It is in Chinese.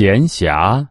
闲暇